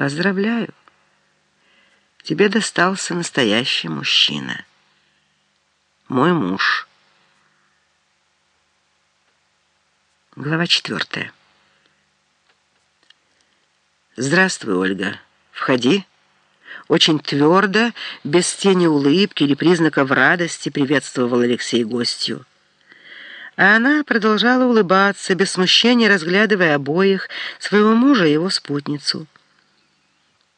Поздравляю. Тебе достался настоящий мужчина. Мой муж. Глава четвертая. Здравствуй, Ольга. Входи. Очень твердо, без тени улыбки или признаков радости приветствовал Алексей гостью. А она продолжала улыбаться, без смущения разглядывая обоих, своего мужа и его спутницу.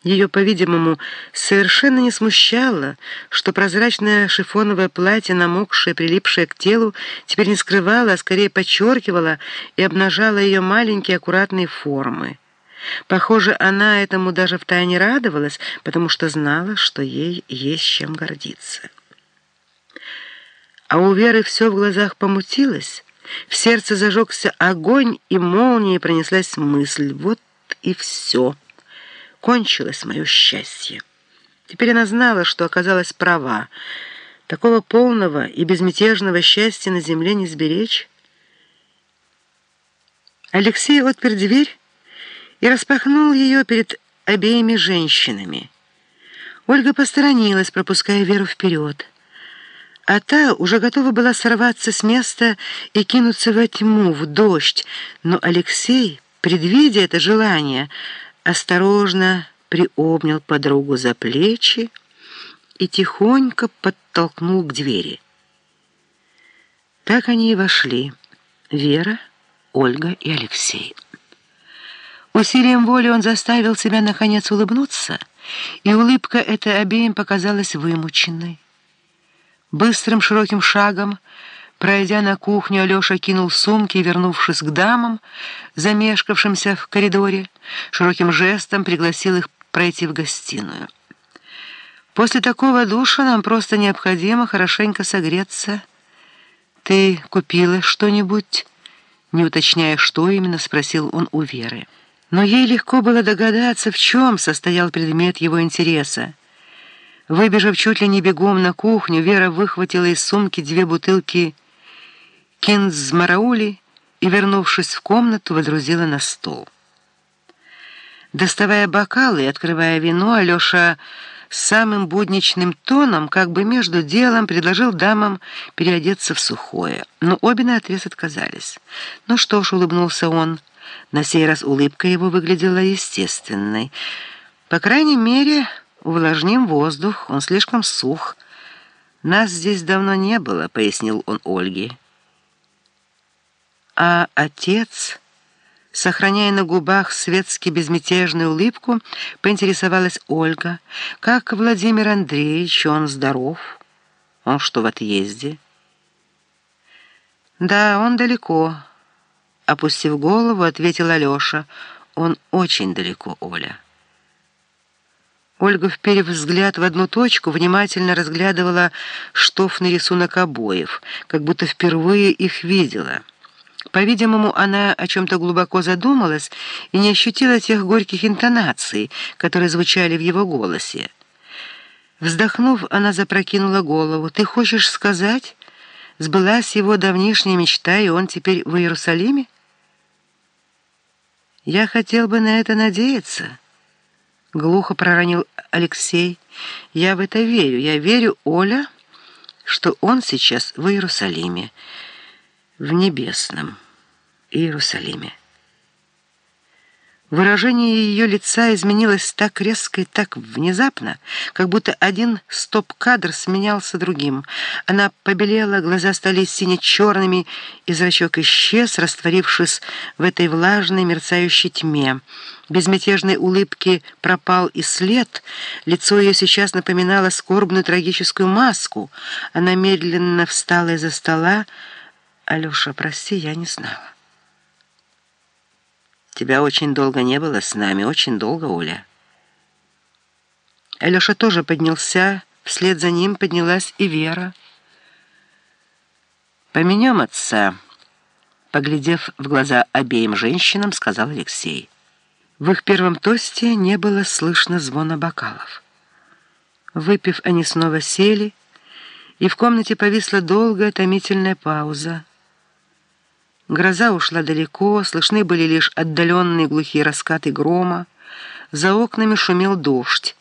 Ее, по-видимому, совершенно не смущало, что прозрачное шифоновое платье, намокшее, прилипшее к телу, теперь не скрывало, а скорее подчеркивало и обнажало ее маленькие аккуратные формы. Похоже, она этому даже втайне радовалась, потому что знала, что ей есть чем гордиться. А у Веры все в глазах помутилось, в сердце зажегся огонь, и молнией пронеслась мысль «Вот и все» кончилось мое счастье. Теперь она знала, что оказалась права. Такого полного и безмятежного счастья на земле не сберечь. Алексей отпер дверь и распахнул ее перед обеими женщинами. Ольга посторонилась, пропуская Веру вперед. А та уже готова была сорваться с места и кинуться во тьму, в дождь, но Алексей, предвидя это желание, осторожно приобнял подругу за плечи и тихонько подтолкнул к двери. Так они и вошли. Вера, Ольга и Алексей. Усилием воли он заставил себя наконец улыбнуться, и улыбка эта обеим показалась вымученной. Быстрым широким шагом Пройдя на кухню, Алеша кинул сумки и, вернувшись к дамам, замешкавшимся в коридоре, широким жестом пригласил их пройти в гостиную. «После такого душа нам просто необходимо хорошенько согреться. Ты купила что-нибудь?» Не уточняя, что именно, спросил он у Веры. Но ей легко было догадаться, в чем состоял предмет его интереса. Выбежав чуть ли не бегом на кухню, Вера выхватила из сумки две бутылки кинзмараули и, вернувшись в комнату, водрузила на стол. Доставая бокалы и открывая вино, Алеша самым будничным тоном, как бы между делом, предложил дамам переодеться в сухое. Но обе наотрез отказались. «Ну что ж», — улыбнулся он, — на сей раз улыбка его выглядела естественной. «По крайней мере, увлажним воздух, он слишком сух. Нас здесь давно не было», — пояснил он Ольге. А отец, сохраняя на губах светски безмятежную улыбку, поинтересовалась Ольга, как Владимир Андреевич, он здоров? Он что, в отъезде? Да, он далеко. Опустив голову, ответил Алеша. Он очень далеко, Оля. Ольга, вперев взгляд в одну точку, внимательно разглядывала штофный рисунок обоев, как будто впервые их видела — по-видимому, она о чем-то глубоко задумалась и не ощутила тех горьких интонаций, которые звучали в его голосе. Вздохнув, она запрокинула голову. «Ты хочешь сказать, сбылась его давнишняя мечта, и он теперь в Иерусалиме?» «Я хотел бы на это надеяться», — глухо проронил Алексей. «Я в это верю. Я верю, Оля, что он сейчас в Иерусалиме» в небесном Иерусалиме. Выражение ее лица изменилось так резко и так внезапно, как будто один стоп-кадр сменялся другим. Она побелела, глаза стали сине-черными, и зрачок исчез, растворившись в этой влажной мерцающей тьме. Безмятежной улыбки пропал и след, лицо ее сейчас напоминало скорбную трагическую маску. Она медленно встала из-за стола, «Алеша, прости, я не знала». «Тебя очень долго не было с нами, очень долго, Оля». Алеша тоже поднялся, вслед за ним поднялась и Вера. «Поменем отца», — поглядев в глаза обеим женщинам, сказал Алексей. В их первом тосте не было слышно звона бокалов. Выпив, они снова сели, и в комнате повисла долгая томительная пауза. Гроза ушла далеко, слышны были лишь отдаленные глухие раскаты грома. За окнами шумел дождь.